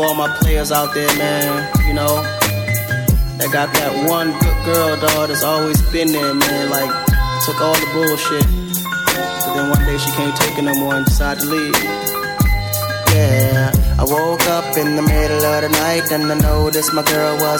to all my players out there, man. You know, that got that one good girl, dog, that's always been there, man. Like, took all the bullshit. But then one day she can't take it no more and decided to leave. Yeah, I woke up in the middle of the night and I noticed my girl was.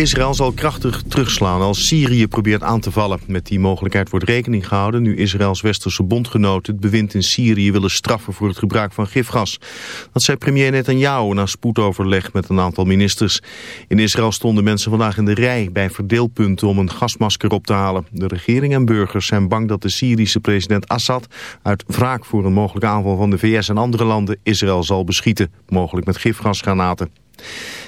Israël zal krachtig terugslaan als Syrië probeert aan te vallen. Met die mogelijkheid wordt rekening gehouden nu Israëls westerse bondgenoten het bewind in Syrië willen straffen voor het gebruik van gifgas. Dat zei premier Netanyahu na spoedoverleg met een aantal ministers. In Israël stonden mensen vandaag in de rij bij verdeelpunten om een gasmasker op te halen. De regering en burgers zijn bang dat de Syrische president Assad uit wraak voor een mogelijke aanval van de VS en andere landen Israël zal beschieten, mogelijk met gifgasgranaten.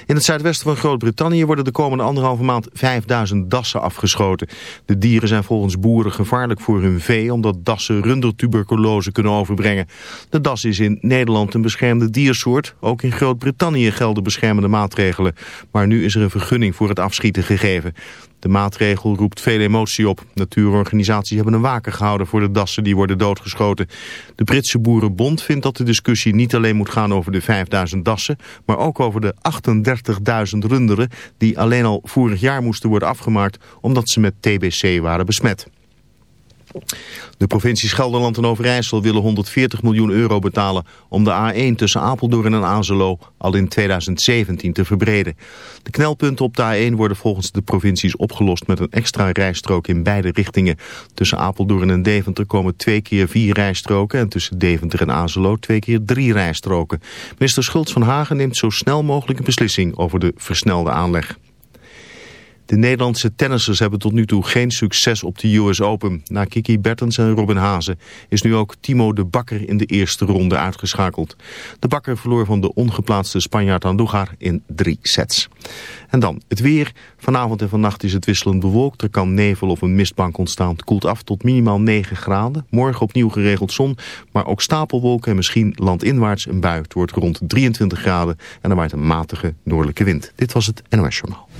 In het zuidwesten van Groot-Brittannië worden de komende anderhalve maand 5000 dassen afgeschoten. De dieren zijn volgens boeren gevaarlijk voor hun vee omdat dassen rundertuberculose kunnen overbrengen. De das is in Nederland een beschermde diersoort. Ook in Groot-Brittannië gelden beschermende maatregelen. Maar nu is er een vergunning voor het afschieten gegeven. De maatregel roept veel emotie op. Natuurorganisaties hebben een waken gehouden voor de dassen die worden doodgeschoten. De Britse Boerenbond vindt dat de discussie niet alleen moet gaan over de 5000 dassen, maar ook over de 38.000 runderen die alleen al vorig jaar moesten worden afgemaakt omdat ze met TBC waren besmet. De provincies Gelderland en Overijssel willen 140 miljoen euro betalen om de A1 tussen Apeldoorn en Azelo al in 2017 te verbreden. De knelpunten op de A1 worden volgens de provincies opgelost met een extra rijstrook in beide richtingen. Tussen Apeldoorn en Deventer komen twee keer vier rijstroken en tussen Deventer en Azelo twee keer drie rijstroken. Minister Schultz van Hagen neemt zo snel mogelijk een beslissing over de versnelde aanleg. De Nederlandse tennissers hebben tot nu toe geen succes op de US Open. Na Kiki Bertens en Robin Hazen is nu ook Timo de Bakker in de eerste ronde uitgeschakeld. De Bakker verloor van de ongeplaatste Spanjaard Andújar in drie sets. En dan het weer. Vanavond en vannacht is het wisselend bewolkt. Er kan nevel of een mistbank ontstaan. Het koelt af tot minimaal 9 graden. Morgen opnieuw geregeld zon, maar ook stapelwolken en misschien landinwaarts een bui. Het wordt rond 23 graden en er waait een matige noordelijke wind. Dit was het NOS Journaal.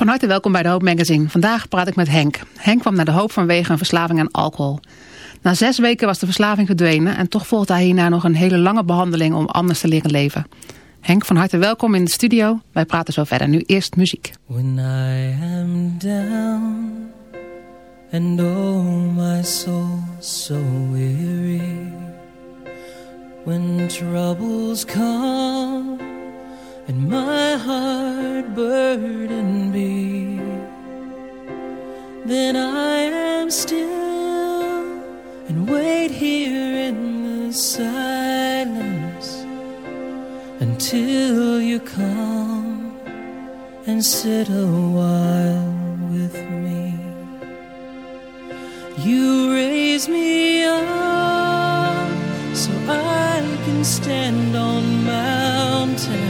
Van harte welkom bij de Hoop Magazine. Vandaag praat ik met Henk. Henk kwam naar de Hoop vanwege een verslaving aan alcohol. Na zes weken was de verslaving verdwenen en toch volgde hij hierna nog een hele lange behandeling om anders te leren leven. Henk, van harte welkom in de studio. Wij praten zo verder. Nu eerst muziek. When I am down and oh my soul so weary When troubles come and my heart burden be. Then I am still and wait here in the silence until you come and sit a while with me. You raise me up so I can stand on mountains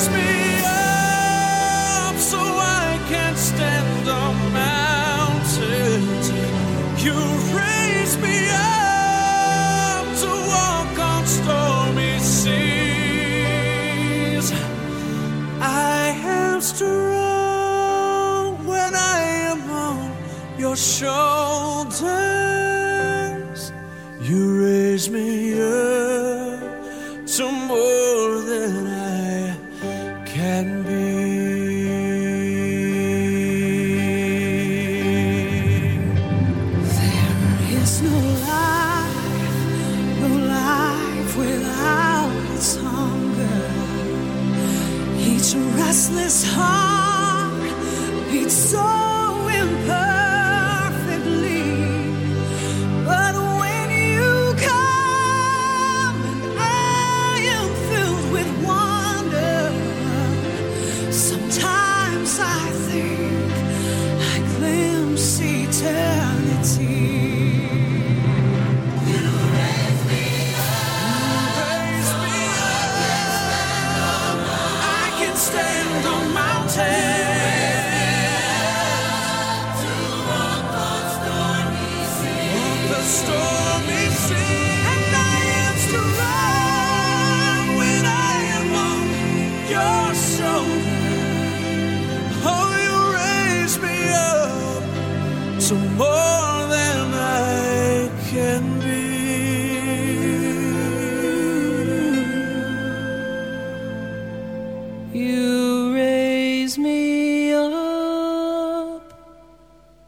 Excuse me.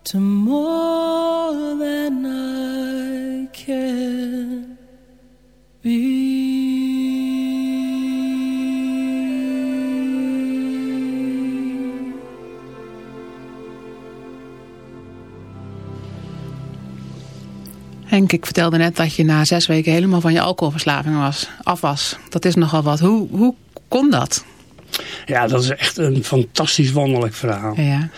To more than I can be. Henk, ik vertelde net dat je na zes weken helemaal van je alcoholverslaving was, af was. Dat is nogal wat. Hoe, hoe kon dat? Ja, dat is echt een fantastisch wonderlijk verhaal. Ja.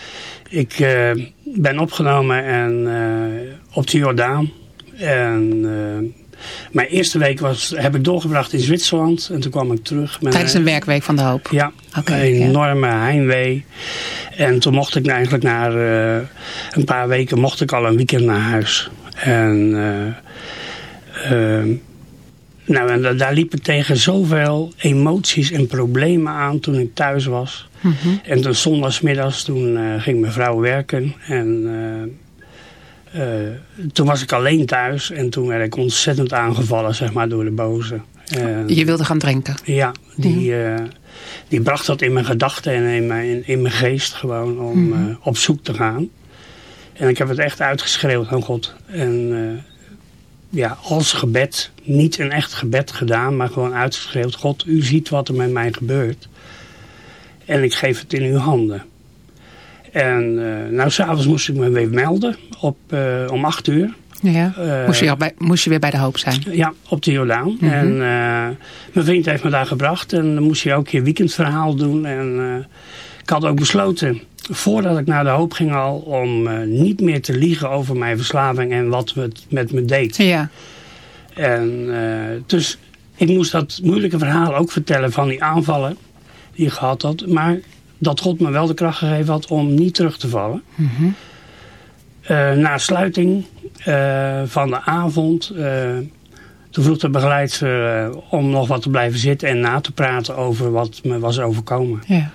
Ik eh, ben opgenomen en, eh, op de Jordaan. En eh, mijn eerste week was, heb ik doorgebracht in Zwitserland. En toen kwam ik terug. Met Tijdens een werkweek van de hoop? Ja, Oké, een ja. enorme heimwee. En toen mocht ik eigenlijk na een paar weken mocht ik al een weekend naar huis. En, nou, en da- daar liep ik tegen zoveel emoties en problemen aan toen ik thuis was. Mhm. En toen zondagsmiddags, toen eh, ging mijn vrouw werken. En eh, eh, toen was ik alleen thuis. En toen werd ik ontzettend aangevallen, zeg maar, door de boze. Je wilde gaan drinken? ja, die, eh, die bracht dat in mijn gedachten en in mijn, in mijn geest gewoon om Mhm. op zoek te gaan. En ik heb het echt uitgeschreeuwd aan God. En ja, als gebed, niet een echt gebed gedaan, maar gewoon uitgeschreeuwd. God, u ziet wat er met mij gebeurt. En ik geef het in uw handen. En eh nou, s'avonds moest ik me weer melden op, eh, om acht uur. Ja. Eh, moest, je al bij, moest je weer bij de hoop zijn? ja, op de Jordaan. Mhm. En mijn vriend heeft me daar gebracht. En dan moest je ook je weekendverhaal doen. En ik had ook besloten, voordat ik naar de hoop ging al... om eh, niet meer te liegen over mijn verslaving en wat het met me deed. Ja. En eh, dus ik moest dat moeilijke verhaal ook vertellen van die aanvallen die ik gehad had. Maar dat God me wel de kracht gegeven had om niet terug te vallen. Mhm. Eh, na sluiting van de avond, eh, toen vroeg de begeleidster om nog wat te blijven zitten en na te praten over wat me was overkomen. Ja.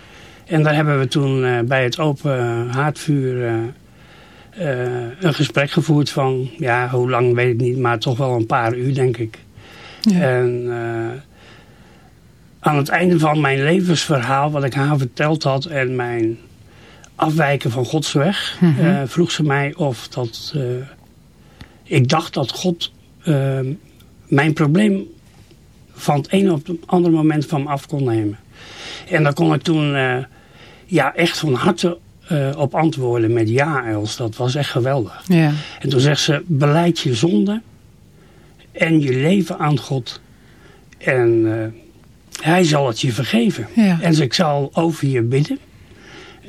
En daar hebben we toen eh, bij het open haardvuur eh, eh, een gesprek gevoerd van, ja, hoe lang weet ik niet, maar toch wel een paar uur denk ik. Ja. En aan het einde van mijn levensverhaal, wat ik haar verteld had en mijn afwijken van Gods weg, Mhm. vroeg ze mij of dat. ik dacht dat God mijn probleem van het ene op het andere moment van me af kon nemen. En daar kon ik toen ja, echt van harte eh, op antwoorden met ja, Els. Dat was echt geweldig. Ja. En toen zegt ze, beleid je zonde en je leven aan God. En eh, hij zal het je vergeven. Ja. En ze, ik zal over je bidden.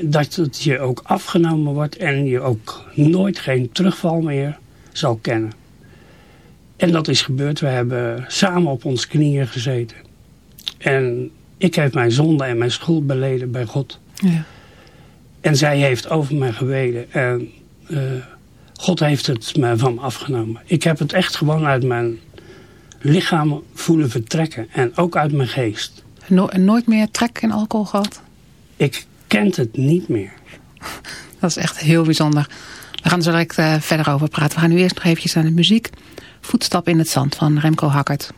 Dat het je ook afgenomen wordt en je ook nooit geen terugval meer zal kennen. En dat is gebeurd. We hebben samen op ons knieën gezeten. En ik heb mijn zonde en mijn schuld beleden bij God. Ja. En zij heeft over mij geweden. En eh, God heeft het me van me afgenomen. Ik heb het echt gewoon uit mijn lichaam voelen vertrekken. En ook uit mijn geest. No nooit meer trek in alcohol gehad? Ik kent het niet meer. Dat is echt heel bijzonder. We gaan er zo direct uh, verder over praten. We gaan nu eerst nog eventjes aan de muziek. Voetstap in het zand van Remco Hakkert.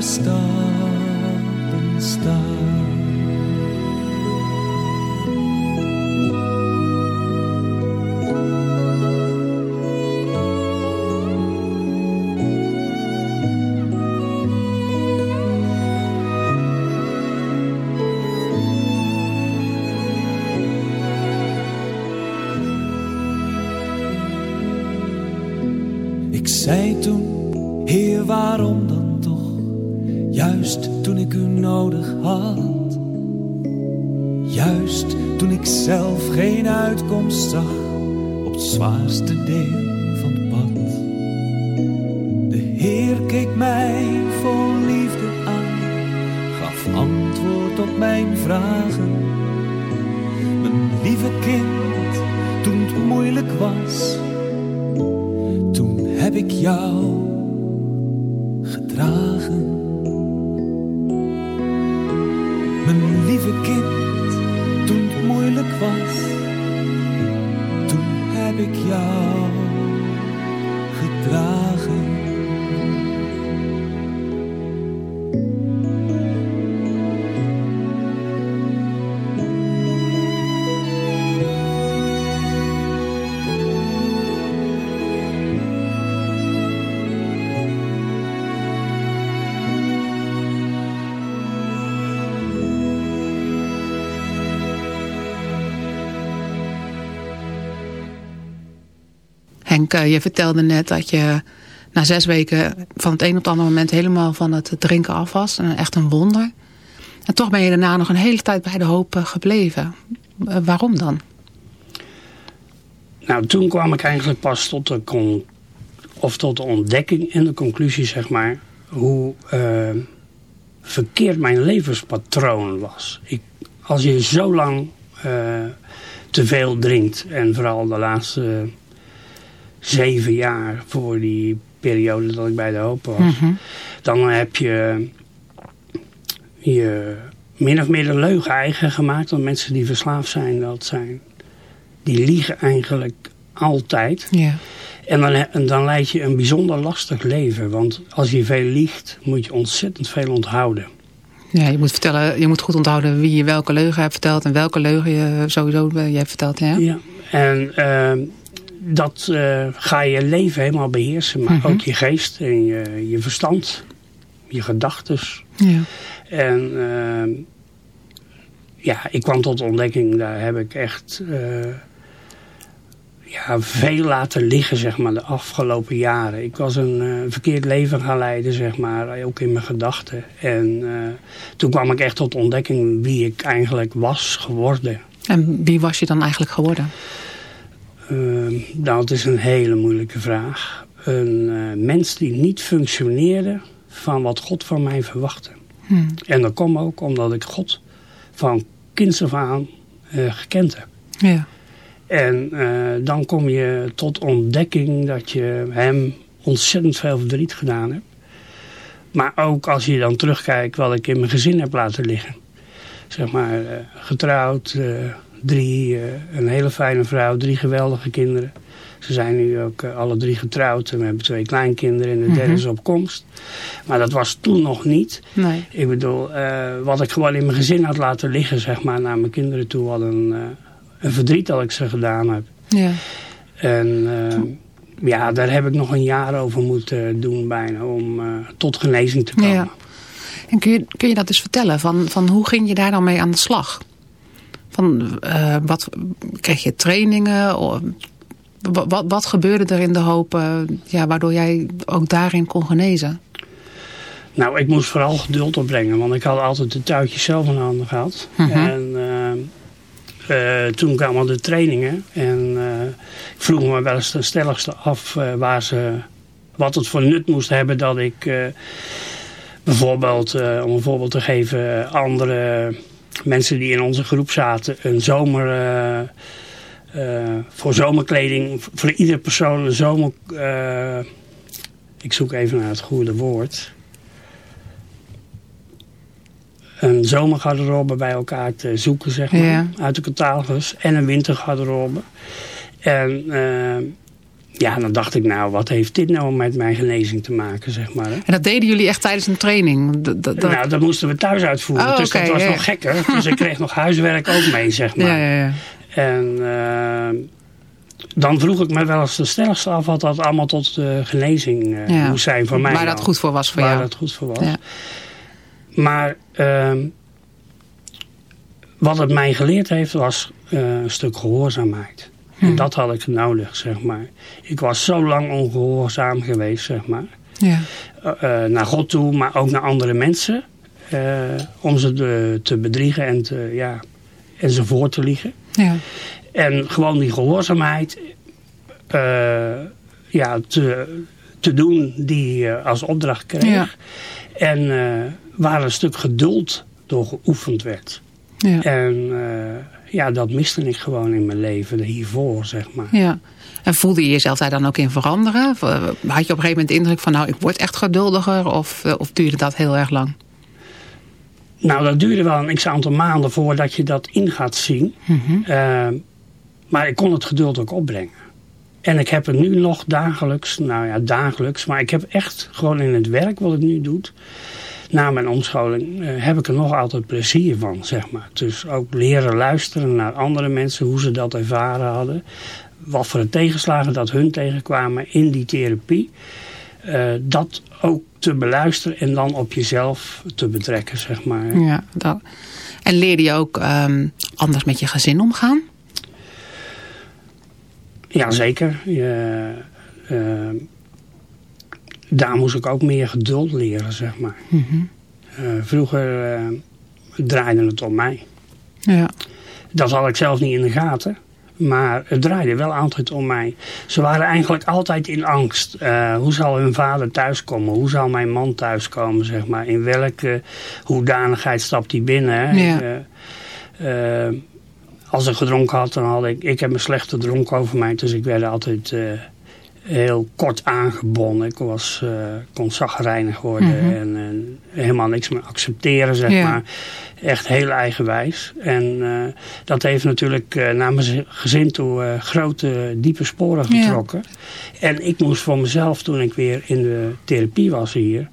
Paar stappen staan. Ik zei toen, Heer, waarom dan? Juist toen ik u nodig had. Juist toen ik zelf geen uitkomst zag op het zwaarste deel van het pad. De Heer keek mij vol liefde aan, gaf antwoord op mijn vragen. Mijn lieve kind, toen het moeilijk was, toen heb ik jou was, toen heb ik jou gedragen. Eh, je vertelde net dat je na zes weken van het een op het andere moment helemaal van het drinken af was. En echt een wonder. En toch ben je daarna nog een hele tijd bij de hoop eh, gebleven. Eh, waarom dan? Nou, toen kwam ik eigenlijk pas tot de, con of tot de ontdekking en de conclusie, zeg maar, hoe uh, verkeerd mijn levenspatroon was. Ik, als je zo lang te veel drinkt, en vooral de laatste zeven jaar voor die periode dat ik bij de hoop was, mm -hmm. dan heb je je min of meer de leugen eigen gemaakt. Want mensen die verslaafd zijn, dat zijn, die liegen eigenlijk altijd. Ja. En dan, en dan leid je een bijzonder lastig leven. Want als je veel liegt, moet je ontzettend veel onthouden. Ja, je moet, vertellen, je moet goed onthouden wie je welke leugen hebt verteld... en welke leugen je sowieso je hebt verteld. Ja, ja. en uh, dat uh, ga je leven helemaal beheersen. Maar mm -hmm. ook je geest en je, je verstand, je gedachtes. Ja. En uh, ja, ik kwam tot de ontdekking, daar heb ik echt uh, ja, veel laten liggen, zeg maar, de afgelopen jaren. Ik was een uh, verkeerd leven gaan leiden, zeg maar, ook in mijn gedachten. En toen kwam ik echt tot de ontdekking wie ik eigenlijk was geworden. En wie was je dan eigenlijk geworden? Nou, het is een hele moeilijke vraag. een eh, mens die niet functioneerde van wat God van mij verwachtte. Hmm. En dat kwam ook omdat ik God van kinds af aan eh, gekend heb. Ja. En eh, dan kom je tot ontdekking dat je hem ontzettend veel verdriet gedaan hebt. Maar ook als je dan terugkijkt wat ik in mijn gezin heb laten liggen. Zeg maar getrouwd, drie, eh, een hele fijne vrouw, drie geweldige kinderen. Ze zijn nu ook eh, alle drie getrouwd en we hebben twee kleinkinderen en de derde Mhm. is op komst. Maar dat was toen nog niet. Nee. Ik bedoel, eh, wat ik gewoon in mijn gezin had laten liggen, zeg maar, naar mijn kinderen toe, wat een, een verdriet dat ik ze gedaan heb. Ja. En ja, daar heb ik nog een jaar over moeten doen bijna om tot genezing te komen. Ja. En kun je, kun je dat dus vertellen? Van, van hoe ging je daar dan mee aan de slag? Van, eh, wat, kreeg je trainingen? Of, wat, wat, gebeurde er in de hoop eh, ja, waardoor jij ook daarin kon genezen? Nou, ik moest vooral geduld opbrengen, want ik had altijd de touwtjes zelf in handen gehad. Mhm. En eh, toen kwamen de trainingen en ik vroeg me wel eens ten stelligste af waar ze, wat het voor nut moest hebben dat ik bijvoorbeeld, om een voorbeeld te geven, andere mensen die in onze groep zaten, een zomer... eh, eh, voor zomerkleding, voor iedere persoon een zomer... eh, ik zoek even naar het goede woord. Een zomergarderobe bij elkaar te zoeken, zeg maar. Ja. Uit de catalogus. En een wintergarderobe. En ja, dan dacht ik, nou, wat heeft dit nou met mijn genezing te maken, zeg maar. Hè? En dat deden jullie echt tijdens een training? Dat, dat, Nou, dat moesten we thuis uitvoeren. Oh, dus dat was ja. nog gekker. Dus ik kreeg nog huiswerk ook mee, zeg maar. ja, ja, ja. En eh, dan vroeg ik me wel eens de stelligste af wat dat allemaal tot de genezing eh, moest zijn voor mij. Waar dat goed voor was voor Waar jou. dat goed voor was. Ja. Maar ehm, wat het mij geleerd heeft was een stuk gehoorzaamheid. En Hmm. dat had ik nodig, zeg maar. Ik was zo lang ongehoorzaam geweest, zeg maar. Ja. Eh, eh, naar God toe, maar ook naar andere mensen. eh, om ze te, te bedriegen en, te, ja, en ze voor te liegen. Ja. En gewoon die gehoorzaamheid eh, ja, te, te doen die je als opdracht kreeg. Ja. En waar een stuk geduld door geoefend werd. Ja. En ja, dat miste ik gewoon in mijn leven hiervoor, zeg maar. Ja. En voelde je jezelf daar dan ook in veranderen? Eh, Had je op een gegeven moment de indruk van, nou, ik word echt geduldiger? Of, eh, of duurde dat heel erg lang? Nou, dat duurde wel een x-aantal maanden voordat je dat in gaat zien. Mhm. Eh, maar ik kon het geduld ook opbrengen. En ik heb het nu nog dagelijks, nou ja, dagelijks, maar ik heb echt gewoon in het werk wat ik nu doe, na mijn omscholing, eh, heb ik er nog altijd plezier van, zeg maar. Dus ook leren luisteren naar andere mensen, hoe ze dat ervaren hadden. Wat voor tegenslagen dat hun tegenkwamen in die therapie. Eh, dat ook te beluisteren en dan op jezelf te betrekken, zeg maar. Ja, dat. En leerde je ook ehm, anders met je gezin omgaan? Ja, zeker. Je, eh, daar moest ik ook meer geduld leren, zeg maar. Mhm. Eh, vroeger eh, draaide het om mij. Ja. Dat had ik zelf niet in de gaten. Maar het draaide wel altijd om mij. Ze waren eigenlijk altijd in angst. Eh, hoe zal hun vader thuiskomen? Hoe zal mijn man thuiskomen? Zeg maar? In welke hoedanigheid stapt hij binnen? Hè? Ja. Ik, als ik gedronken had, dan had ik... Ik heb een slechte dronk over mij. Dus ik werd altijd heel kort aangebonden. Ik was, eh kon zagrijnig worden. Mhm. En, en helemaal niks meer accepteren, zeg maar. Echt heel eigenwijs. En eh, dat heeft natuurlijk eh, naar mijn gezin toe grote, diepe sporen getrokken. En ik moest voor mezelf, toen ik weer in de therapie was hier...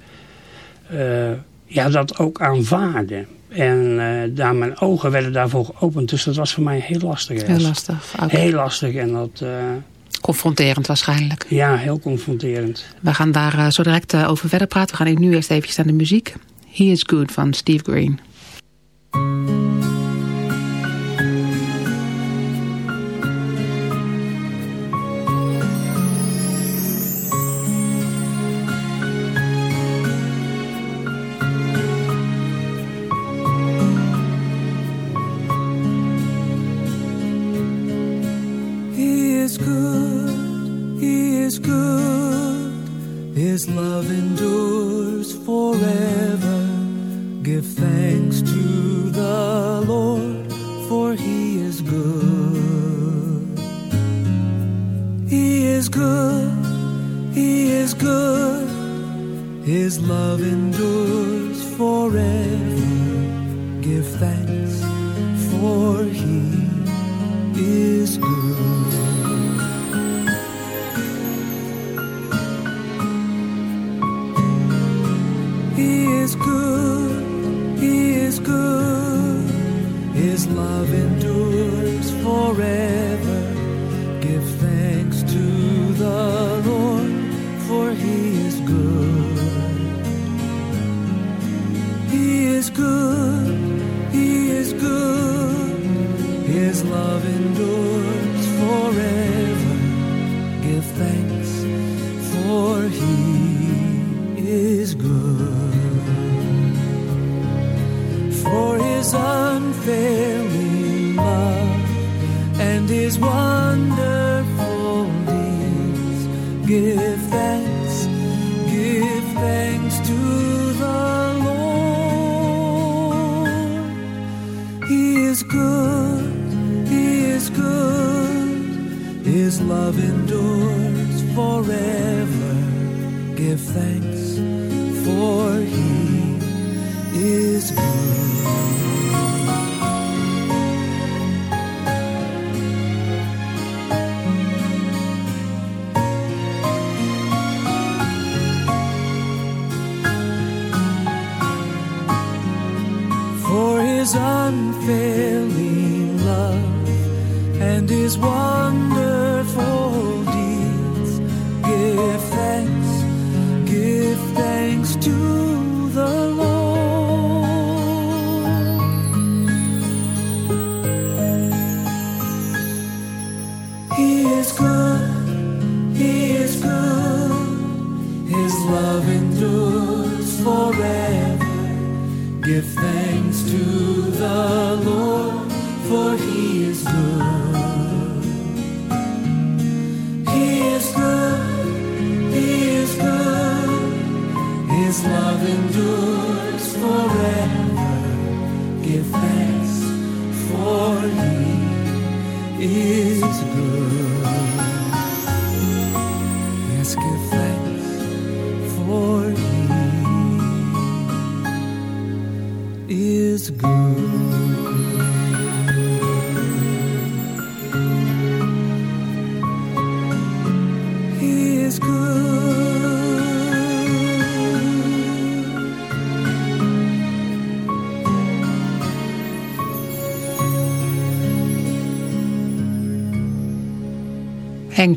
ja, dat ook aanvaarden. En daar mijn ogen werden daarvoor geopend. Dus dat was voor mij heel lastig. Heel lastig. Heel lastig. En dat, confronterend waarschijnlijk. ja, heel confronterend. We gaan daar eh, zo direct eh, over verder praten. We gaan nu eerst eventjes naar de muziek. He is Good van Steve Green. Thanks, for He is good. for his unfailing love and his wonderful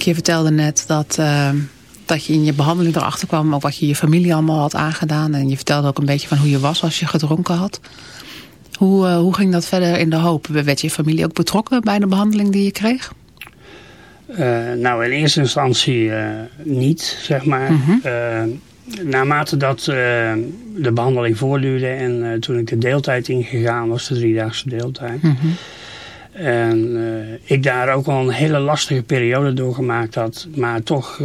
Je vertelde net dat, uh, dat je in je behandeling erachter kwam... ook wat je je familie allemaal had aangedaan. En je vertelde ook een beetje van hoe je was als je gedronken had. Hoe, uh, hoe ging dat verder in de hoop? Werd je familie ook betrokken bij de behandeling die je kreeg? Uh, nou, in eerste instantie niet, zeg maar. Mm -hmm. naarmate dat de behandeling voortduurde en toen ik de deeltijd ingegaan was, de driedaagse deeltijd. Mm -hmm. En ik daar ook al een hele lastige periode doorgemaakt had. Maar toch,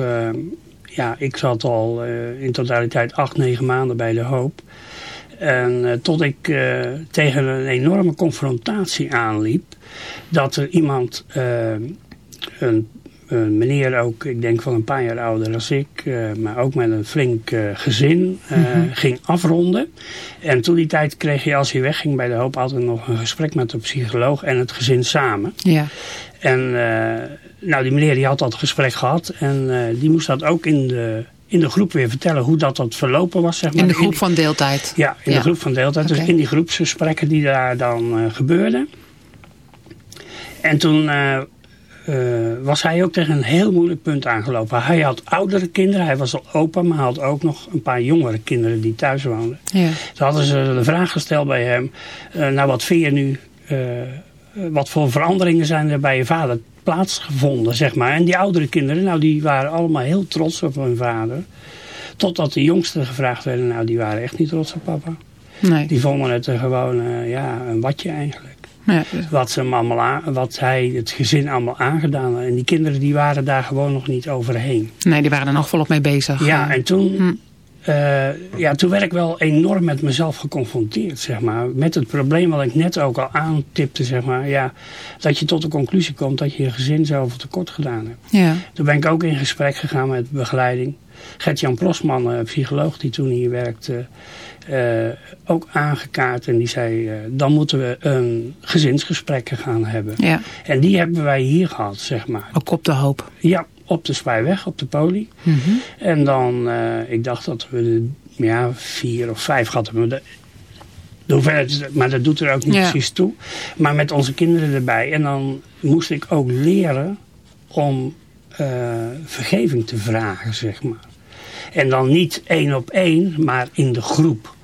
ja, ik zat al in totaliteit acht, negen maanden bij de hoop. En tot ik tegen een enorme confrontatie aanliep. Dat er iemand een, een, meneer ook, ik denk van een paar jaar ouder als ik, uh, maar ook met een flink uh, gezin, uh, mm -hmm. ging afronden. En toen die tijd kreeg je als hij wegging bij de hoop altijd nog een gesprek met de psycholoog en het gezin samen. Ja. En nou, die meneer die had dat gesprek gehad en die moest dat ook in de, in de groep weer vertellen hoe dat, dat verlopen was. Zeg maar. In de groep van deeltijd? Ja, in ja. de groep van deeltijd. Okay. Dus in die groepsgesprekken die daar dan gebeurden. En toen was hij ook tegen een heel moeilijk punt aangelopen. Hij had oudere kinderen, hij was al opa, maar had ook nog een paar jongere kinderen die thuis woonden. Ja. Toen hadden ze de vraag gesteld bij hem, uh, nou wat vind je nu, uh, wat voor veranderingen zijn er bij je vader plaatsgevonden, zeg maar. En die oudere kinderen, nou die waren allemaal heel trots op hun vader. Totdat de jongsten gevraagd werden, nou die waren echt niet trots op papa. Nee. Die vonden het gewoon, ja, een watje eigenlijk. Ja. Wat, ze hem allemaal aan, wat hij het gezin allemaal aangedaan had. En die kinderen die waren daar gewoon nog niet overheen. Nee, die waren er nog volop mee bezig. Ja, en toen, hm. uh, ja, toen werd ik wel enorm met mezelf geconfronteerd, zeg maar. Met het probleem wat ik net ook al aantipte, zeg maar. Ja, dat je tot de conclusie komt dat je je gezin zoveel tekort gedaan hebt. Ja. Toen ben ik ook in gesprek gegaan met begeleiding. Gert-Jan Plosman, uh, psycholoog die toen hier werkte, uh, ook aangekaart. En die zei, uh, dan moeten we een gezinsgesprekken gaan hebben. Ja. En die hebben wij hier gehad, zeg maar. Ook op de hoop? Ja, op de Spijweg, op de poli. Mm -hmm. En dan, ik dacht dat we de, ja, vier of vijf hadden. De, de hoeveelheid, maar dat doet er ook niet ja. precies toe. Maar met onze kinderen erbij. En dan moest ik ook leren om uh, vergeving te vragen, zeg maar. En dan niet één op één, maar in de groep.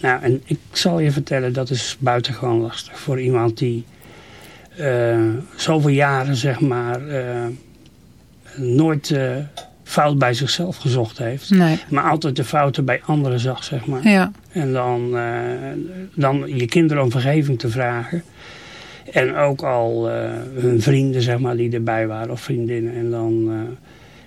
Nou, en ik zal je vertellen, dat is buitengewoon lastig voor iemand die uh, zoveel jaren, zeg maar, uh, nooit fout bij zichzelf gezocht heeft. Nee. Maar altijd de fouten bij anderen zag, zeg maar. Ja. En dan, dan je kinderen om vergeving te vragen. En ook al hun vrienden, zeg maar, die erbij waren, of vriendinnen. En dan,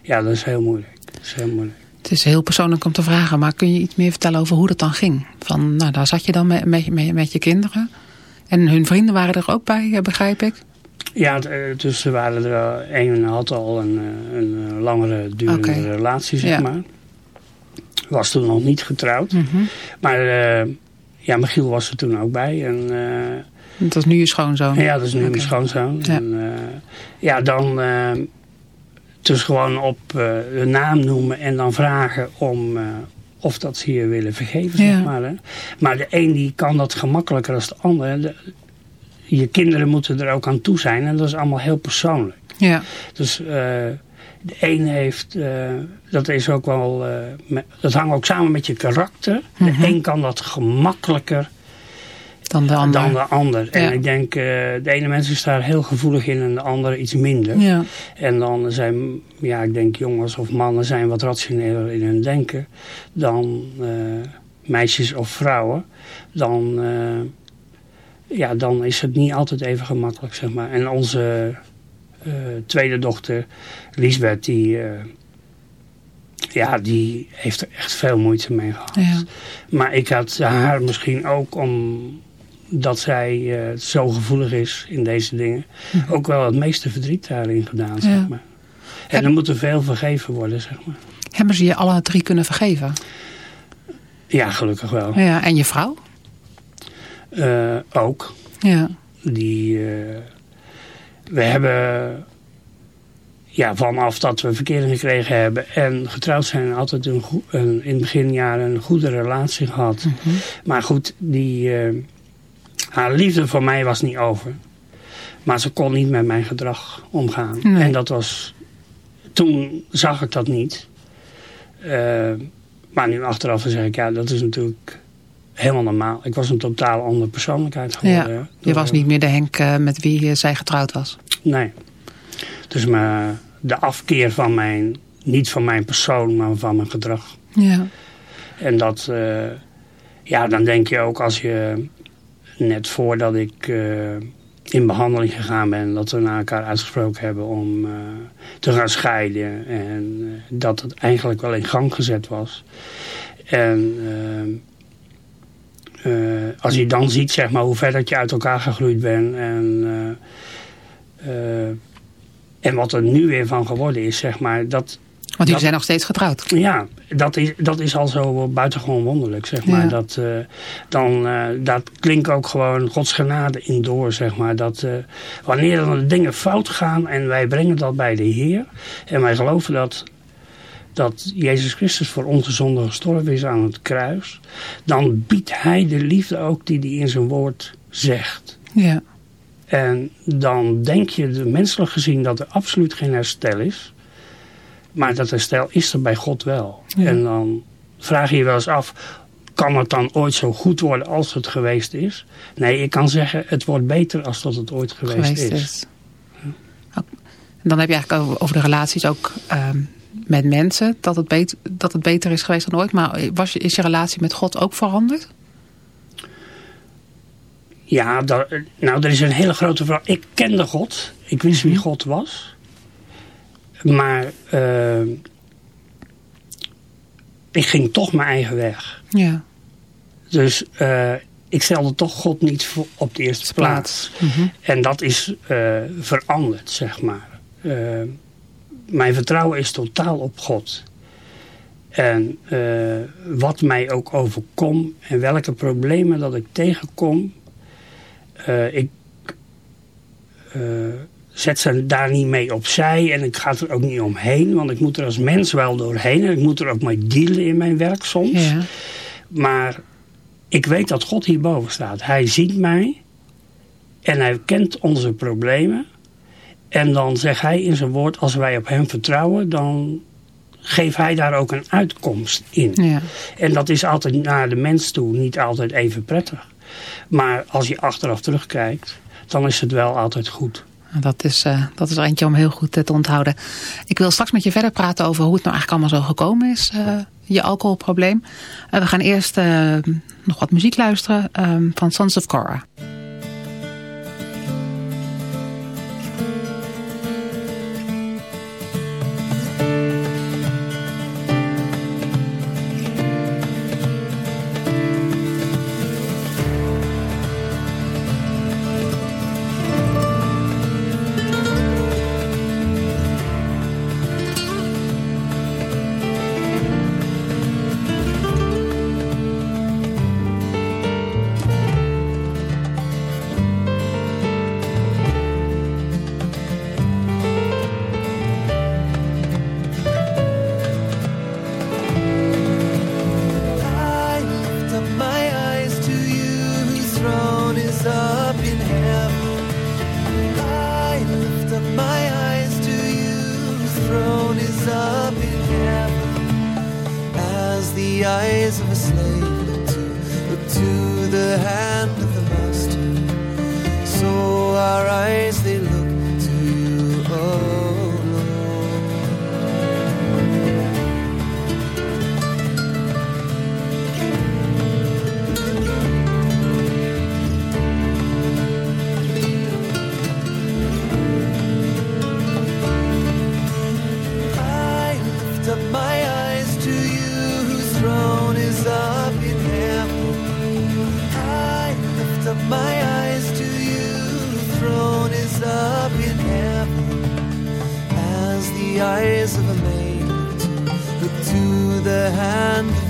ja, dat is heel moeilijk. Dat is heel moeilijk. Het is heel persoonlijk om te vragen, maar kun je iets meer vertellen over hoe dat dan ging? Van, nou, daar zat je dan met, met, met, je kinderen. En hun vrienden waren er ook bij, begrijp ik? Ja, dus ze waren er, een had al een, een langere durende okay. relatie, zeg ja. maar. Was toen nog niet getrouwd. Mm -hmm. Maar uh, ja, Michiel was er toen ook bij. En, uh, dat is nu je schoonzoon? Ja, dat is nu okay. mijn schoonzoon. Ja, en, uh, ja dan dus gewoon op de naam noemen en dan vragen om of dat ze je willen vergeven, ja. zeg maar. Hè. Maar de een die kan dat gemakkelijker dan de ander. De, je kinderen moeten er ook aan toe zijn en dat is allemaal heel persoonlijk. Ja. Dus uh, de een heeft, uh, dat is ook wel, uh, met, dat hangt ook samen met je karakter. De mm -hmm. een kan dat gemakkelijker dan de ander. Dan de ander. Ja. En ik denk, de ene mens is daar heel gevoelig in en de andere iets minder. Ja. En dan zijn, ja, ik denk jongens of mannen zijn wat rationeler in hun denken dan meisjes of vrouwen. Dan ja, dan is het niet altijd even gemakkelijk, zeg maar. En onze tweede dochter, Lisbeth, die, ja, die heeft er echt veel moeite mee gehad. Ja. Maar ik had haar misschien ook, omdat zij uh, zo gevoelig is in deze dingen, Mhm. ook wel het meeste verdriet daarin gedaan, ja. zeg maar. En Heb... er moet er veel vergeven worden, zeg maar. Hebben ze je alle drie kunnen vergeven? Ja, gelukkig wel. Ja, en je vrouw? Uh, ook. Ja. Die, uh, we hebben ja, vanaf dat we verkering gekregen hebben en getrouwd zijn altijd een, een, in het beginjaren een goede relatie gehad. Mm -hmm. Maar goed, die, uh, haar liefde voor mij was niet over. Maar ze kon niet met mijn gedrag omgaan. Nee. En dat was, toen zag ik dat niet. Uh, maar nu achteraf zeg ik, ja, dat is natuurlijk helemaal normaal. Ik was een totaal andere persoonlijkheid geworden. Ja, je was niet meer de Henk uh, met wie uh, zij getrouwd was. Nee. Dus maar de afkeer van mijn, niet van mijn persoon, maar van mijn gedrag. Ja. En dat, ja, dan denk je ook als je net voordat ik in behandeling gegaan ben, dat we naar elkaar uitgesproken hebben om te gaan scheiden. En dat het eigenlijk wel in gang gezet was. En als je dan ziet zeg maar, hoe ver dat je uit elkaar gegroeid bent en, en wat er nu weer van geworden is, zeg maar. Dat, Want jullie zijn nog steeds getrouwd. Ja, dat is, dat is al zo buitengewoon wonderlijk, zeg maar. Ja. Dat, dan, dat klinkt ook gewoon Gods genade in door, zeg maar. Dat wanneer dan dingen fout gaan en wij brengen dat bij de Heer en wij geloven dat dat Jezus Christus voor onze zonde gestorven is aan het kruis, dan biedt hij de liefde ook die hij in zijn woord zegt. Ja. En dan denk je, de menselijk gezien, dat er absoluut geen herstel is. Maar dat herstel is er bij God wel. Ja. En dan vraag je je wel eens af, kan het dan ooit zo goed worden als het geweest is? Nee, ik kan zeggen, het wordt beter als dat het ooit geweest, geweest is. is. Ja. Dan heb je eigenlijk over, de relaties ook... Um met mensen, dat het, beter, dat het beter is geweest dan ooit. Maar was is je relatie met God ook veranderd? Ja, dat, nou, er is een hele grote vraag. Ik kende God. Ik wist wie God was. Maar uh, ik ging toch mijn eigen weg. Ja. Dus uh, ik stelde toch God niet op de eerste plaats. plaats. Mm -hmm. En dat is uh, veranderd, zeg maar mijn vertrouwen is totaal op God. En uh, wat mij ook overkomt en welke problemen dat ik tegenkom, uh, ik uh, zet ze daar niet mee opzij en ik ga er ook niet omheen, want ik moet er als mens wel doorheen en ik moet er ook mee dealen in mijn werk soms. Ja. Maar ik weet dat God hierboven staat. Hij ziet mij en hij kent onze problemen. En dan zegt hij in zijn woord, als wij op hem vertrouwen, dan geeft hij daar ook een uitkomst in. Ja. En dat is altijd naar de mens toe niet altijd even prettig. Maar als je achteraf terugkijkt, dan is het wel altijd goed. Dat is, uh, dat is er eentje om heel goed uh, te onthouden. Ik wil straks met je verder praten over hoe het nou eigenlijk allemaal zo gekomen is, uh, je alcoholprobleem. we gaan eerst nog wat muziek luisteren van Sons of Korah. hand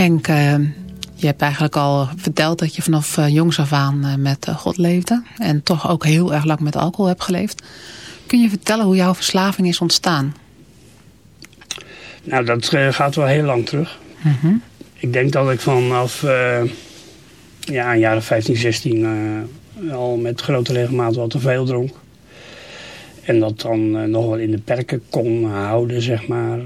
Henk, uh, je hebt eigenlijk al verteld dat je vanaf uh, jongs af aan uh, met God leefde. En toch ook heel erg lang met alcohol hebt geleefd. Kun je vertellen hoe jouw verslaving is ontstaan? Nou, dat gaat wel heel lang terug. Mm -hmm. Ik denk dat ik vanaf ja, jaren 15, 16 al met grote regelmaat wat te veel dronk. En dat dan nog wel in de perken kon houden, zeg maar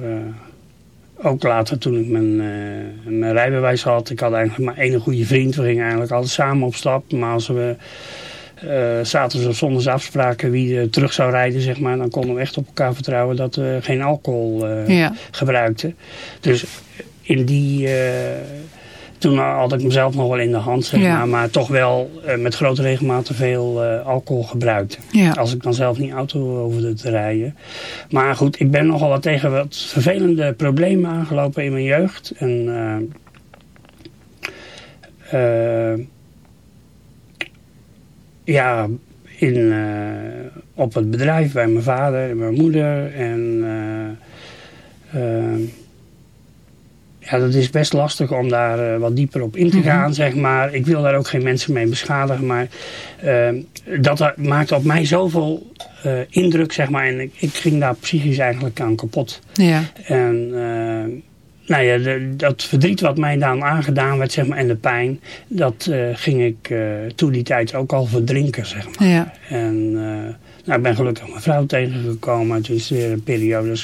ook later toen ik mijn, uh, mijn rijbewijs had. Ik had eigenlijk maar één goede vriend. We gingen eigenlijk altijd samen op stap. Maar als we uh, zaterdags of zondags afspraken wie er terug zou rijden, zeg maar, dan konden we echt op elkaar vertrouwen dat we geen alcohol uh, ja. gebruikten. Dus in die toen had ik mezelf nog wel in de hand, zeg ja. maar, maar toch wel uh, met grote regelmaat te veel uh, alcohol gebruikt. Ja. Als ik dan zelf niet auto hoefde te rijden. Maar goed, ik ben nogal wat tegen wat vervelende problemen aangelopen in mijn jeugd. En uh, ja, in, op het bedrijf bij mijn vader en mijn moeder en ja, dat is best lastig om daar uh, wat dieper op in te gaan, mm -hmm. zeg maar. Ik wil daar ook geen mensen mee beschadigen, maar uh, dat maakt op mij zoveel uh, indruk, zeg maar. En ik, ik, ging daar psychisch eigenlijk aan kapot. Ja. En nou ja, de, dat verdriet wat mij dan aangedaan werd, zeg maar, en de pijn, dat ging ik toen die tijd ook al verdrinken, zeg maar. Ja. En... Nou, ik ben gelukkig mijn vrouw tegengekomen. Het is weer een periode een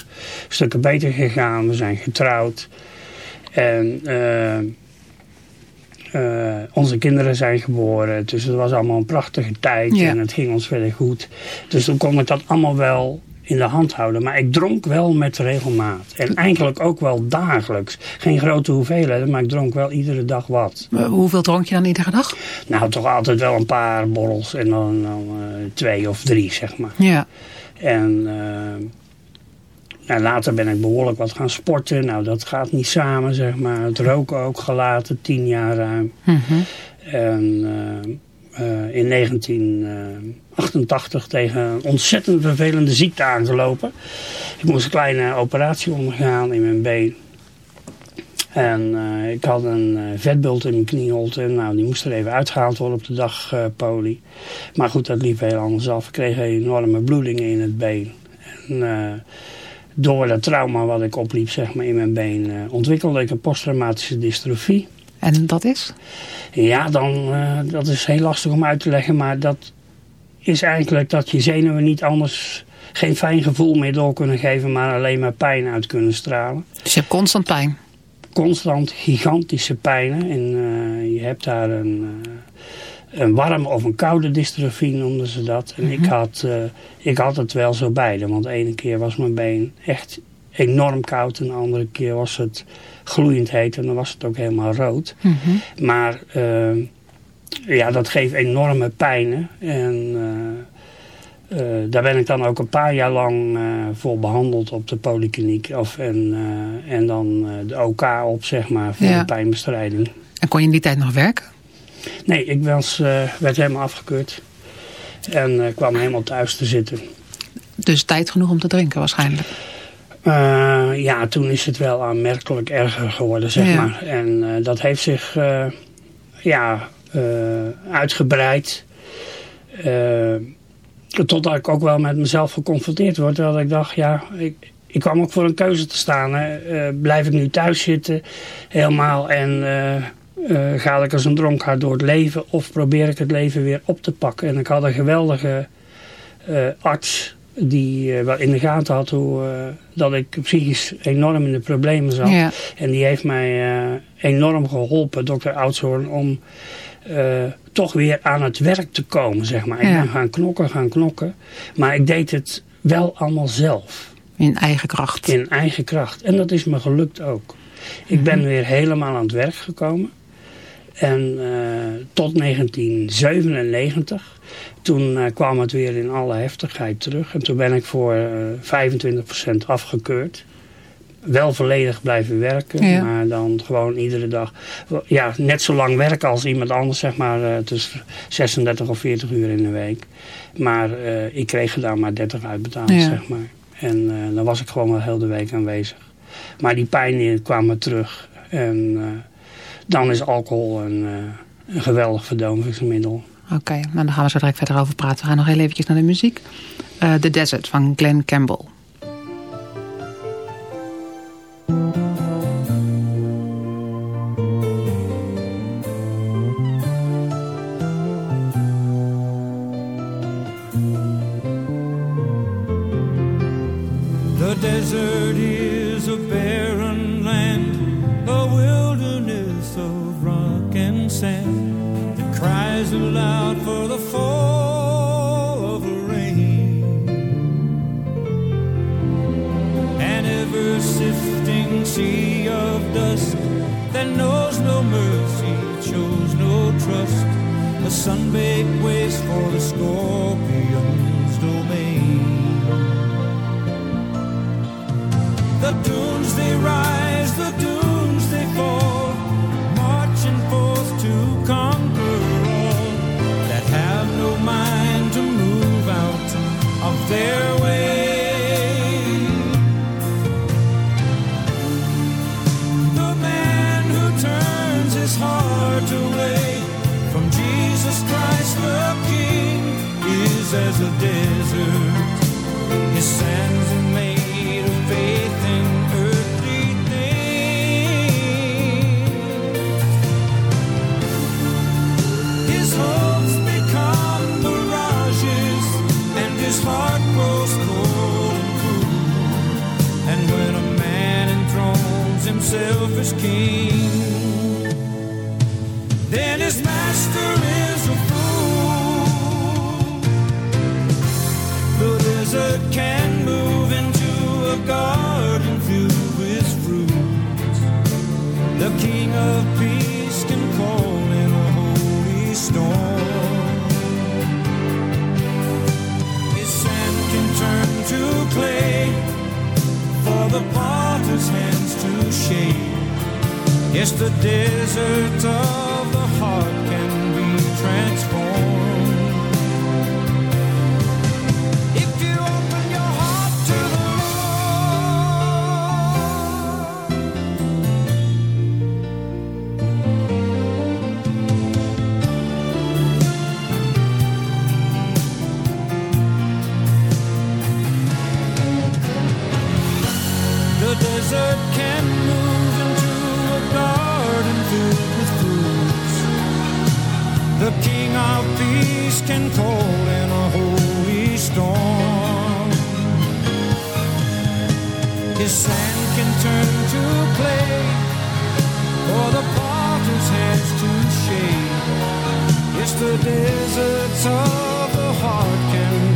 stukken beter gegaan. We zijn getrouwd. En uh, uh, onze kinderen zijn geboren. Dus het was allemaal een prachtige tijd. Ja. En het ging ons verder goed. Dus toen kon ik dat allemaal wel in de hand houden. Maar ik dronk wel met regelmaat. En eigenlijk ook wel dagelijks. Geen grote hoeveelheden, maar ik dronk wel iedere dag wat. Maar hoeveel dronk je dan iedere dag? Nou, toch altijd wel een paar borrels. En dan, dan uh, twee of drie, zeg maar. Ja. En... Uh, nou, later ben ik behoorlijk wat gaan sporten. Nou, dat gaat niet samen, zeg maar. Het roken ook gelaten, tien jaar ruim. Mm -hmm. En uh, uh, in 1988 tegen een ontzettend vervelende ziekte aangelopen. Ik moest een kleine operatie ondergaan in mijn been. En uh, ik had een vetbult in mijn knieholte. Nou, die moest er even uitgehaald worden op de dag poli. Maar goed, dat liep heel anders af. Ik kreeg enorme bloedingen in het been. En door dat trauma wat ik opliep zeg maar, in mijn been uh, ontwikkelde ik een posttraumatische dystrofie. En dat is? Ja, dan, uh, dat is heel lastig om uit te leggen. Maar dat is eigenlijk dat je zenuwen niet anders geen fijn gevoel meer door kunnen geven. Maar alleen maar pijn uit kunnen stralen. Dus je hebt constant pijn? Constant gigantische pijnen. En uh, je hebt daar een een warme of een koude dystrofie noemden ze dat. En mm -hmm. ik, had, uh, ik had het wel zo beide. Want de ene keer was mijn been echt enorm koud. En de andere keer was het gloeiend heet. En dan was het ook helemaal rood. Mm -hmm. Maar uh, ja, dat geeft enorme pijnen. En uh, daar ben ik dan ook een paar jaar lang voor behandeld op de polykliniek. Of, en, en dan de OK op, zeg maar, voor ja. de pijnbestrijding. En kon je in die tijd nog werken? Nee, ik was, uh, werd helemaal afgekeurd. En uh, kwam helemaal thuis te zitten. Dus tijd genoeg om te drinken waarschijnlijk? Uh, ja, toen is het wel aanmerkelijk erger geworden, zeg ja. maar. En dat heeft zich ja, uitgebreid. totdat ik ook wel met mezelf geconfronteerd word. Dat ik dacht, ja, ik, ik kwam ook voor een keuze te staan. Hè. blijf ik nu thuis zitten helemaal en uh, ga ik als een dronkaard door het leven of probeer ik het leven weer op te pakken. En ik had een geweldige uh, arts die uh, wel in de gaten had hoe, dat ik psychisch enorm in de problemen zat. Ja. En die heeft mij enorm geholpen, dokter Oudshoorn, om toch weer aan het werk te komen, zeg maar. Ik ben gaan knokken, gaan knokken. Maar ik deed het wel allemaal zelf. In eigen kracht. In eigen kracht. En dat is me gelukt ook. Ik ben weer helemaal aan het werk gekomen. En uh, tot 1997, toen uh, kwam het weer in alle heftigheid terug. En toen ben ik voor uh, 25% afgekeurd. Wel volledig blijven werken, ja. maar dan gewoon iedere dag... Ja, net zo lang werken als iemand anders, zeg maar. tussen 36 of 40 uur in de week. Maar ik kreeg er daar maar 30 uitbetaald, ja. zeg maar. En dan was ik gewoon wel heel de week aanwezig. Maar die pijn kwam me terug. En dan is alcohol een, uh, een geweldig verdovingsmiddel. Oké, okay, nou dan gaan we zo direct verder over praten. We gaan nog heel eventjes naar de muziek. Uh, The Desert van Glenn Campbell. Yes, sand can turn to clay for the potter's hands to shape Is the desert of the heart can be transformed. King of Peace can call in a holy storm. His sand can turn to clay for the potter's hands to shape. Yes, the deserts of the heart can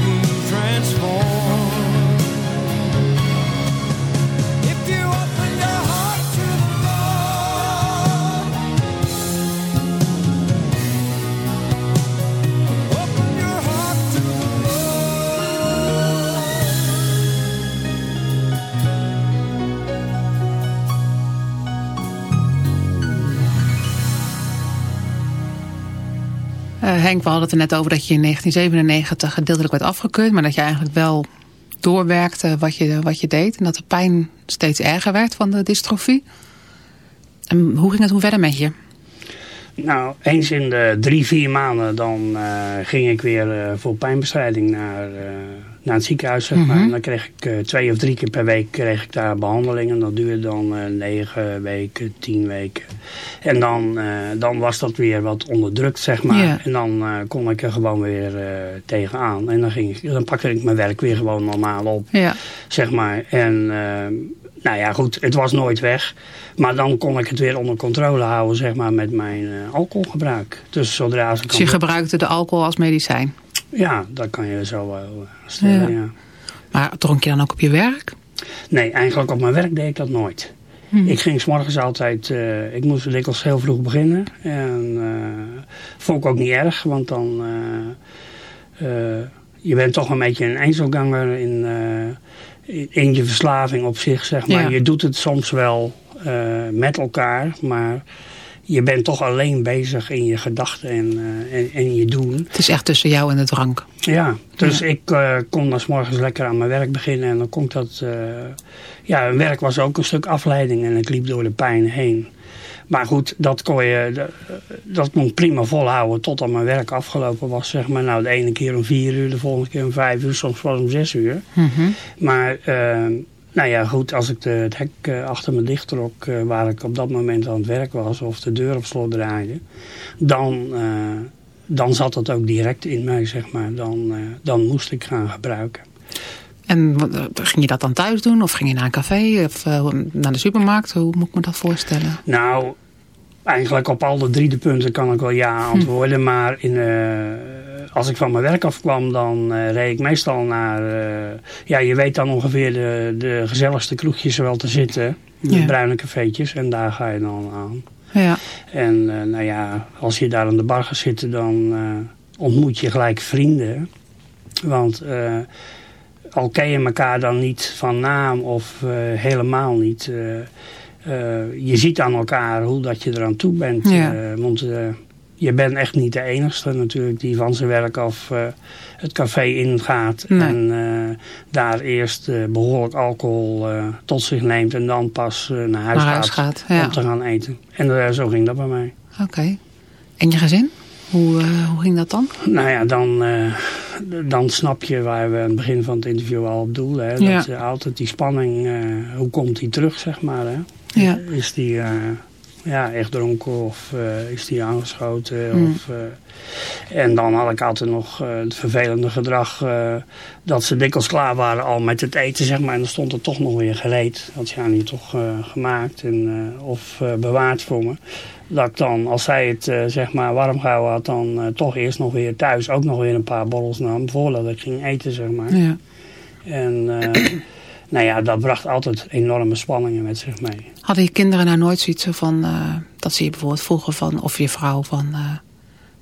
Henk, we hadden het er net over dat je in 1997 gedeeltelijk werd afgekeurd, maar dat je eigenlijk wel doorwerkte wat je, wat je deed. En dat de pijn steeds erger werd van de dystrofie. En hoe ging het toen verder met je? Nou, eens in de drie, vier maanden dan uh, ging ik weer uh, voor pijnbestrijding naar, uh, naar het ziekenhuis. Zeg maar. Mhm. En dan kreeg ik twee of drie keer per week kreeg ik daar behandelingen. Dat duurde dan negen weken, tien weken. En dan, dan was dat weer wat onderdrukt, zeg maar. En dan kon ik er gewoon weer tegenaan. En dan, ging ik, dan pakte ik mijn werk weer gewoon normaal op, Ja. zeg maar. En nou ja, goed, het was nooit weg. Maar dan kon ik het weer onder controle houden, zeg maar, met mijn uh, alcoholgebruik. Dus zodra ze Dus je gebruikte de alcohol als medicijn? Ja, dat kan je zo wel stellen, ja. ja. Maar dronk je dan ook op je werk? Nee, eigenlijk op mijn werk deed ik dat nooit. Hmm. Ik ging s'morgens altijd, uh, ik moest dikwijls heel vroeg beginnen. En uh, vond ik ook niet erg, want dan... Uh, je bent toch een beetje een eenzelganger in, in je verslaving op zich, zeg maar. Ja. Je doet het soms wel uh, met elkaar, maar je bent toch alleen bezig in je gedachten en, uh, en, en, je doen. Het is echt tussen jou en de drank. Ja, dus ja. ik uh, kon dan 's morgens lekker aan mijn werk beginnen en dan komt dat... ja, werk was ook een stuk afleiding en ik liep door de pijn heen. Maar goed, dat kon je, dat, dat kon prima volhouden totdat mijn werk afgelopen was. Zeg maar. Nou, de ene keer om vier uur, de volgende keer om vijf uur, soms was het om zes uur. Mhm. Maar eh, nou ja, goed, als ik de, het hek eh, achter me dicht trok eh, waar ik op dat moment aan het werk was of de deur op slot draaide, dan, eh, dan zat het ook direct in mij, zeg maar. Dan, eh, dan moest ik gaan gebruiken. En ging je dat dan thuis doen? Of ging je naar een café? Of eh, naar de supermarkt? Hoe moet ik me dat voorstellen? Nou, eigenlijk op alle drie de punten kan ik wel ja antwoorden. Maar in, eh, als ik van mijn werk afkwam, dan eh, reed ik meestal naar... ja, je weet dan ongeveer de, de gezelligste kroegjes wel te zitten. De Ja. bruine cafeetjes. En daar ga je dan aan. Ja. En nou ja, als je daar aan de bar gaat zitten, dan ontmoet je gelijk vrienden. Want al ken je elkaar dan niet van naam of eh, helemaal niet. eh, eh, je ziet aan elkaar hoe dat je eraan toe bent. Ja. Want je bent echt niet de enigste natuurlijk die van zijn werk af het café ingaat. Nee. En daar eerst eh, behoorlijk alcohol tot zich neemt en dan pas naar huis Naar gaat, huis gaat, ja. om te gaan eten. En zo ging dat bij mij. Oké. En je gezin? Hoe, eh, hoe ging dat dan? Nou ja, dan, eh, dan snap je waar we aan het begin van het interview al op doelen. Hè? Ja. Dat eh, altijd die spanning, eh, hoe komt hij terug, zeg maar. Hè? Ja. Is die ja, echt dronken of is die aangeschoten? Mm. Of, en dan had ik altijd nog het vervelende gedrag dat ze dikwijls klaar waren al met het eten, zeg maar. En dan stond het toch nog weer gereed. Dat had niet toch gemaakt en, of bewaard voor me. Dat ik dan, als zij het eh, zeg maar warm gehouden had, dan eh, toch eerst nog weer thuis ook nog weer een paar borrels nam. Voordat ik ging eten, zeg maar. Ja. En eh, nou ja, dat bracht altijd enorme spanningen met zich mee. Hadden je kinderen nou nooit zoiets van... dat ze je bijvoorbeeld vroegen van... Of je vrouw van...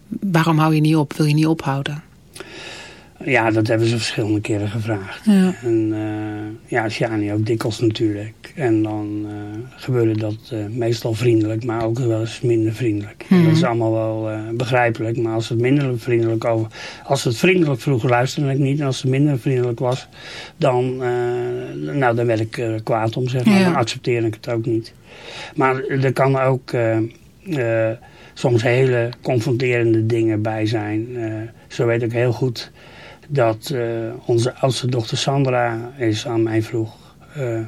waarom hou je niet op? Wil je niet ophouden? Ja, dat hebben ze verschillende keren gevraagd. Ja. En eh, ja, Sjani ook dikwijls natuurlijk. En dan eh, gebeurde dat eh, meestal vriendelijk, maar ook wel eens minder vriendelijk. En Mhm. dat is allemaal wel begrijpelijk. Maar als het minder vriendelijk over... Als het vriendelijk vroeg, luisterde ik niet. En als het minder vriendelijk was, dan, nou, dan werd ik er kwaad om, zeg maar. Ja. Dan accepteer ik het ook niet. Maar er kan ook soms hele confronterende dingen bij zijn. Zo weet ik heel goed dat eh, onze oudste dochter Sandra is aan mij vroeg. eh,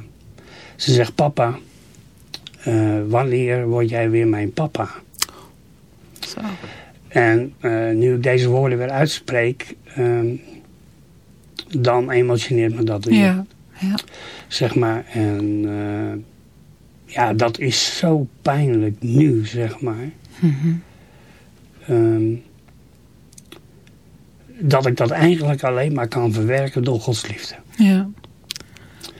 ze zegt, papa, eh, wanneer word jij weer mijn papa? Zo. En nu ik deze woorden weer uitspreek, ehm, dan emotioneert me dat weer. Ja. ja. Zeg maar. En ja, dat is zo pijnlijk nu, zeg maar. Ehm, dat ik dat eigenlijk alleen maar kan verwerken door Gods liefde. Ja.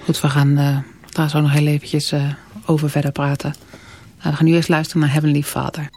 Goed, we gaan eh, daar zo nog heel eventjes eh, over verder praten. Nou, we gaan nu eerst luisteren naar Heavenly Father.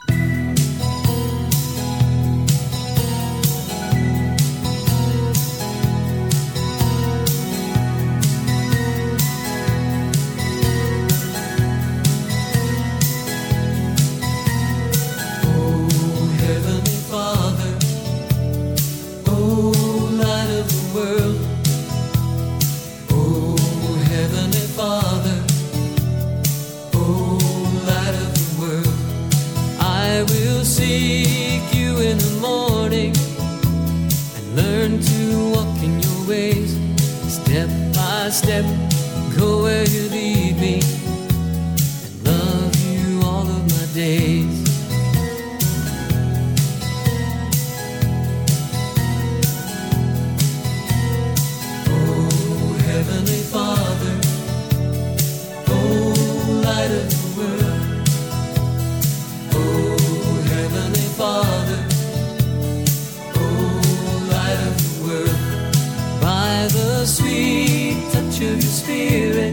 Sweet touch of your Spirit,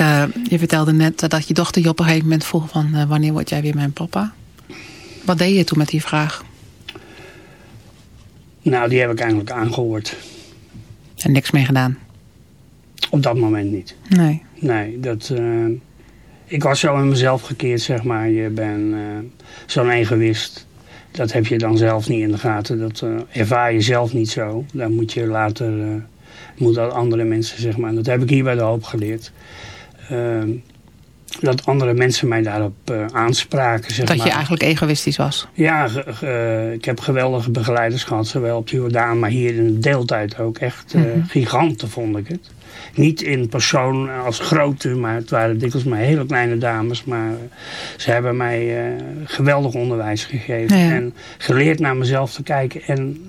Uh, je vertelde net dat je dochter je op een gegeven moment vroeg van uh, wanneer word jij weer mijn papa? Wat deed je toen met die vraag? Nou, die heb ik eigenlijk aangehoord. En niks mee gedaan? Op dat moment niet. Nee. Nee, dat... Uh, ik was zo in mezelf gekeerd, zeg maar. Je bent zo'n egoïst. Dat heb je dan zelf niet in de gaten. Dat ervaar je zelf niet zo. Dan moet je later moet dat andere mensen, zeg maar. Dat heb ik hier bij de hoop geleerd. Uh, dat andere mensen mij daarop uh, aanspraken, zeg dat maar. je eigenlijk egoïstisch was? Ja, uh, ik heb geweldige begeleiders gehad. Zowel op de Jordaan, maar hier in de deeltijd ook. Echt mm -hmm. giganten vond ik het. Niet in persoon als grote, maar het waren dikwijls maar hele kleine dames. Maar ze hebben mij geweldig onderwijs gegeven. Ja. En geleerd naar mezelf te kijken. En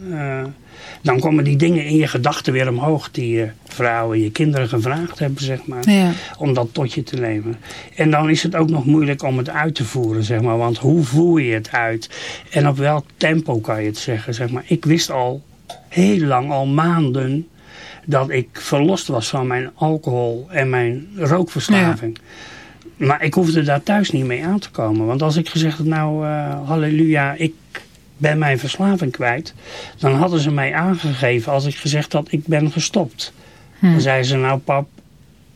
dan komen die dingen in je gedachten weer omhoog. Die je vrouwen, je kinderen gevraagd hebben, zeg maar. Ja. Om dat tot je te nemen. En dan is het ook nog moeilijk om het uit te voeren, zeg maar. Want hoe voer je het uit? En op welk tempo kan je het zeggen, zeg maar. Ik wist al heel lang, al maanden dat ik verlost was van mijn alcohol en mijn rookverslaving. Ja. Maar ik hoefde daar thuis niet mee aan te komen. Want als ik gezegd had, nou uh, halleluja, ik ben mijn verslaving kwijt. Dan hadden ze mij aangegeven als ik gezegd had, ik ben gestopt. Hm. Dan zeiden ze, nou pap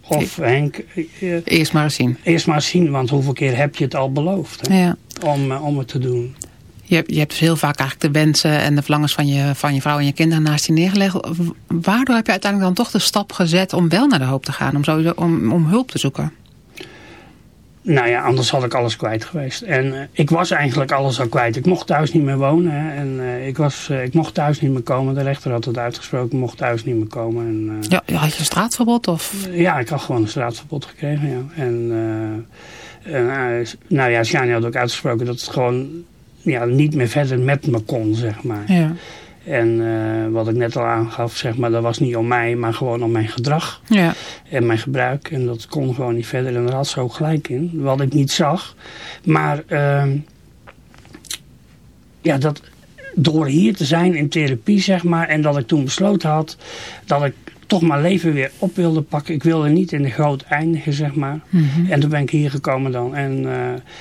of Henk... Uh, eerst maar eens zien. Eerst maar eens zien, want hoeveel keer heb je het al beloofd hè, ja. om, uh, om het te doen. Je hebt, je hebt dus heel vaak eigenlijk de wensen en de verlangens van je, van je vrouw en je kinderen naast je neergelegd. Waardoor heb je uiteindelijk dan toch de stap gezet om wel naar de hoop te gaan? Om, sowieso, om, om hulp te zoeken? Nou ja, anders had ik alles kwijt geweest. En uh, ik was eigenlijk alles al kwijt. Ik mocht thuis niet meer wonen. Hè, en uh, ik, was, uh, ik mocht thuis niet meer komen. De rechter had het uitgesproken. Ik mocht thuis niet meer komen. En, ja, had je een straatverbod? Of? ja, ik had gewoon een straatverbod gekregen. Ja. En, en nou ja, Sjani had ook uitgesproken dat het gewoon ja, niet meer verder met me kon, zeg maar. Ja. En uh, wat ik net al aangaf, zeg maar, dat was niet om mij, maar gewoon om mijn gedrag. Ja. En mijn gebruik. En dat kon gewoon niet verder. En daar had ze ook gelijk in. Wat ik niet zag. Maar uh, ja, dat door hier te zijn in therapie, zeg maar. En dat ik toen besloten had dat ik toch mijn leven weer op wilde pakken. Ik wilde niet in de groot eindigen, zeg maar. Mm -hmm. En toen ben ik hier gekomen dan. En uh,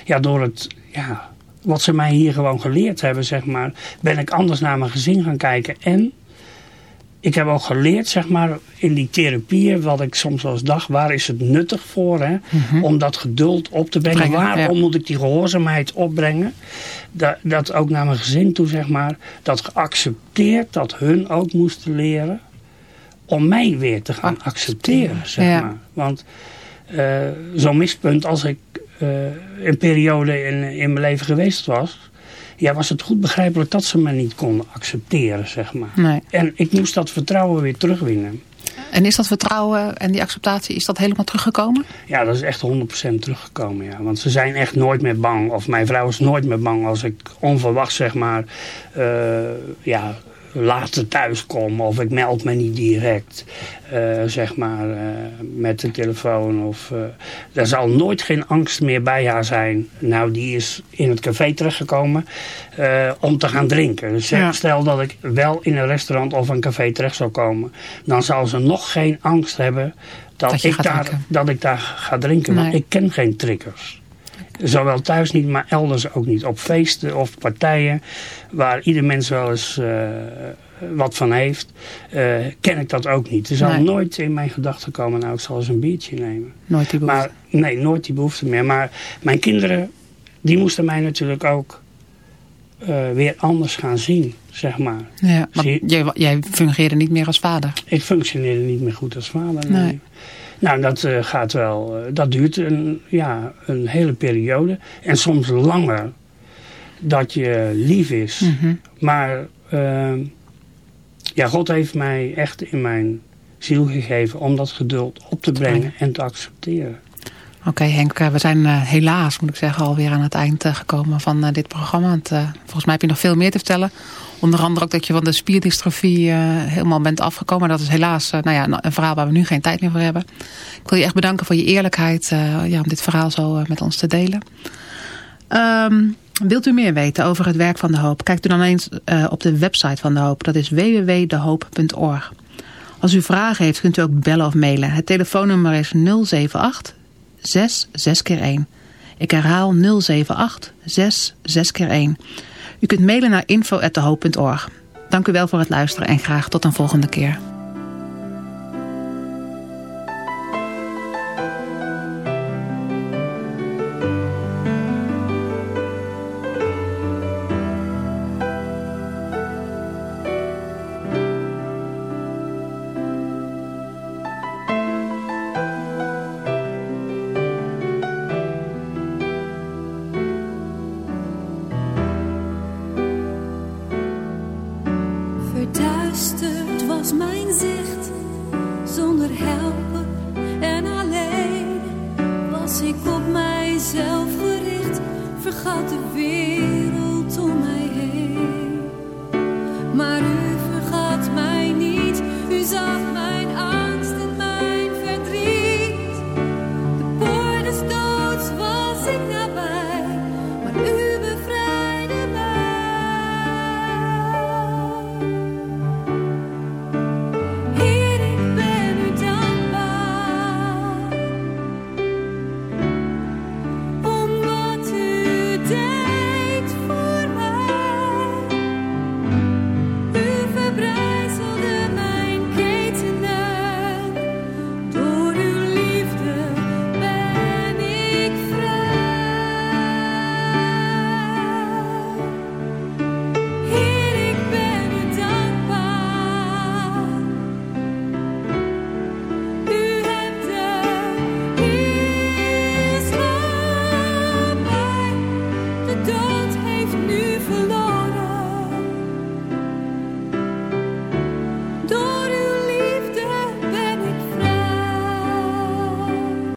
ja, door het... Ja, wat ze mij hier gewoon geleerd hebben, zeg maar, ben ik anders naar mijn gezin gaan kijken. En ik heb ook geleerd, zeg maar, in die therapieën, wat ik soms wel eens dacht, waar is het nuttig voor, hè? Mhm. Mm -hmm. Om dat geduld op te brengen. Brengen, Waarom ja. moet ik die gehoorzaamheid opbrengen? Dat, dat ook naar mijn gezin toe, zeg maar, dat geaccepteerd dat hun ook moesten leren om mij weer te gaan accepteren, zeg ja. maar. Want uh, zo'n mispunt als ik een periode in, in mijn leven geweest was, ja, was het goed begrijpelijk dat ze me niet konden accepteren, zeg maar. Nee. En ik moest dat vertrouwen weer terugwinnen. En is dat vertrouwen en die acceptatie, is dat helemaal teruggekomen? Ja, dat is echt 100% teruggekomen, ja. Want ze zijn echt nooit meer bang, of mijn vrouw is nooit meer bang als ik onverwacht, zeg maar, uh, ja, later thuis kom of ik meld me niet direct, uh, zeg maar, uh, met de telefoon. Of, uh, er zal nooit geen angst meer bij haar zijn. Nou, die is in het café terechtgekomen om te gaan drinken. Dus Ja. stel dat ik wel in een restaurant of een café terecht zou komen, dan zal ze nog geen angst hebben dat, ik, daar, drinken. dat ik daar ga drinken. Want Nee. ik ken geen triggers. Zowel thuis niet, maar elders ook niet. Op feesten of partijen waar ieder mens wel eens uh, wat van heeft, uh, ken ik dat ook niet. Er zal Nee. nooit in mijn gedachten komen, nou ik zal eens een biertje nemen. Nooit die behoefte. Maar nee, nooit die behoefte meer. Maar mijn kinderen, die moesten mij natuurlijk ook uh, weer anders gaan zien, zeg maar. Ja, want jij, jij fungeerde niet meer als vader. Ik functioneerde niet meer goed als vader. Nee. Nou, dat uh, gaat wel. Uh, dat duurt een, ja, een hele periode. En soms langer dat je lief is. Mhm. Maar uh, ja, God heeft mij echt in mijn ziel gegeven om dat geduld op te brengen en te accepteren. Oké okay, Henk, we zijn uh, helaas, moet ik zeggen, alweer aan het eind uh, gekomen van uh, dit programma. Want, volgens mij heb je nog veel meer te vertellen. Onder andere ook dat je van de spierdystrofie eh, helemaal bent afgekomen. Dat is helaas eh, nou ja, nou, een verhaal waar we nu geen tijd meer voor hebben. Ik wil je echt bedanken voor je eerlijkheid eh, ja, om dit verhaal zo met ons te delen. Ehm, wilt u meer weten over het werk van De Hoop? Kijk dan eens op de website van De Hoop. Dat is www.dehoop.org. Als u vragen heeft, kunt u ook bellen of mailen. Het telefoonnummer is 078 6 Ik herhaal 078 6 u kunt mailen naar info.dehoop.org. Dank u wel voor het luisteren en graag tot een volgende keer.